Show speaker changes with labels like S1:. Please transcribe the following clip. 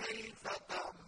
S1: وكيف تعملون